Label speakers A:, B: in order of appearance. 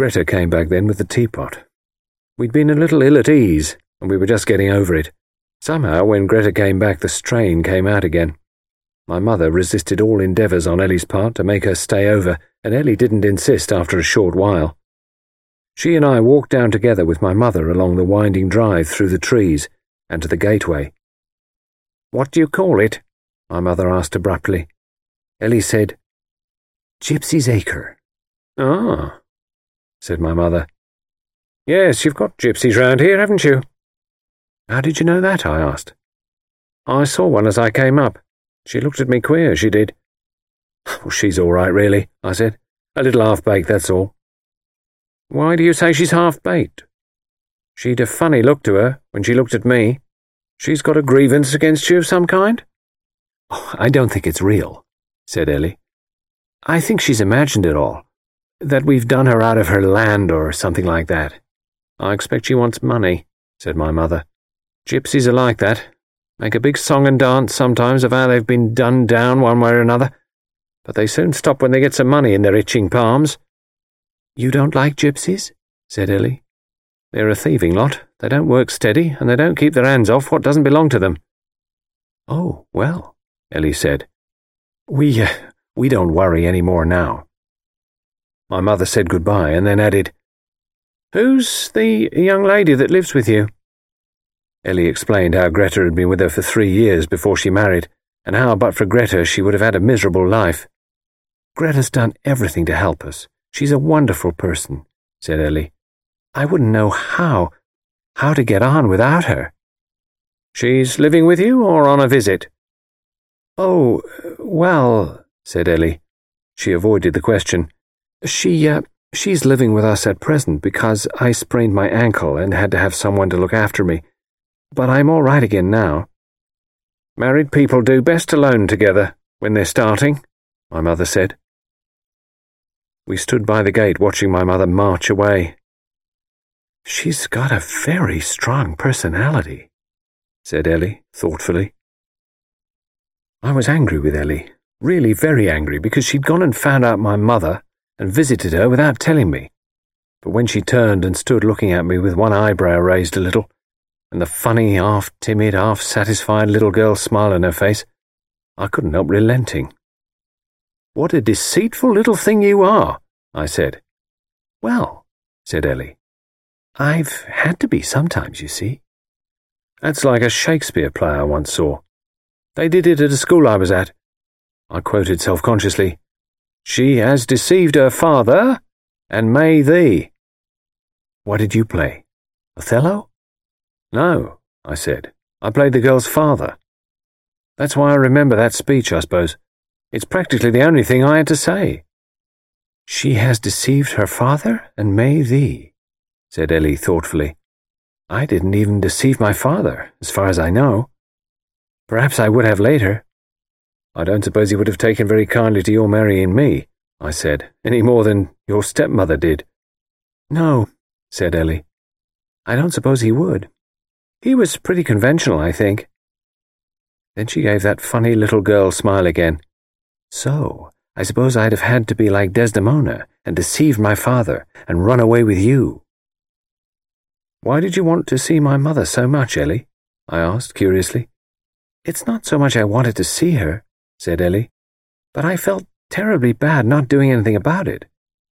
A: Greta came back then with the teapot. We'd been a little ill at ease, and we were just getting over it. Somehow, when Greta came back, the strain came out again. My mother resisted all endeavours on Ellie's part to make her stay over, and Ellie didn't insist after a short while. She and I walked down together with my mother along the winding drive through the trees and to the gateway. What do you call it? my mother asked abruptly. Ellie said, Gypsy's Acre. Ah, said my mother. Yes, you've got gypsies round here, haven't you? How did you know that? I asked. I saw one as I came up. She looked at me queer, she did. She's all right, really, I said. A little half-baked, that's all. Why do you say she's half-baked? She'd a funny look to her when she looked at me. She's got a grievance against you of some kind? Oh, I don't think it's real, said Ellie. I think she's imagined it all. That we've done her out of her land or something like that. I expect she wants money, said my mother. Gypsies are like that. Make a big song and dance sometimes of how they've been done down one way or another, but they soon stop when they get some money in their itching palms. You don't like gypsies? said Ellie. They're a thieving lot. They don't work steady, and they don't keep their hands off what doesn't belong to them. Oh, well, Ellie said. We, uh, we don't worry any more now. My mother said goodbye and then added, Who's the young lady that lives with you? Ellie explained how Greta had been with her for three years before she married, and how, but for Greta, she would have had a miserable life. Greta's done everything to help us. She's a wonderful person, said Ellie. I wouldn't know how, how to get on without her. She's living with you or on a visit? Oh, well, said Ellie. She avoided the question. She, uh, she's living with us at present because I sprained my ankle and had to have someone to look after me but I'm all right again now. Married people do best alone together when they're starting, my mother said. We stood by the gate watching my mother march away. She's got a very strong personality, said Ellie thoughtfully. I was angry with Ellie, really very angry, because she'd gone and found out my mother and visited her without telling me. But when she turned and stood looking at me with one eyebrow raised a little, and the funny, half timid, half satisfied little girl smile on her face, I couldn't help relenting. What a deceitful little thing you are, I said. Well, said Ellie, I've had to be sometimes, you see. That's like a Shakespeare play I once saw. They did it at a school I was at. I quoted self consciously, She has deceived her father, and may thee. What did you play? Othello? No, I said. I played the girl's father. That's why I remember that speech, I suppose. It's practically the only thing I had to say. She has deceived her father and may thee, said Ellie thoughtfully. I didn't even deceive my father, as far as I know. Perhaps I would have later. I don't suppose he would have taken very kindly to your marrying me, I said, any more than your stepmother did. No, said Ellie. I don't suppose he would. He was pretty conventional, I think. Then she gave that funny little girl smile again. So, I suppose I'd have had to be like Desdemona and deceive my father and run away with you. Why did you want to see my mother so much, Ellie? I asked curiously. It's not so much I wanted to see her, said Ellie, but I felt terribly bad not doing anything about it.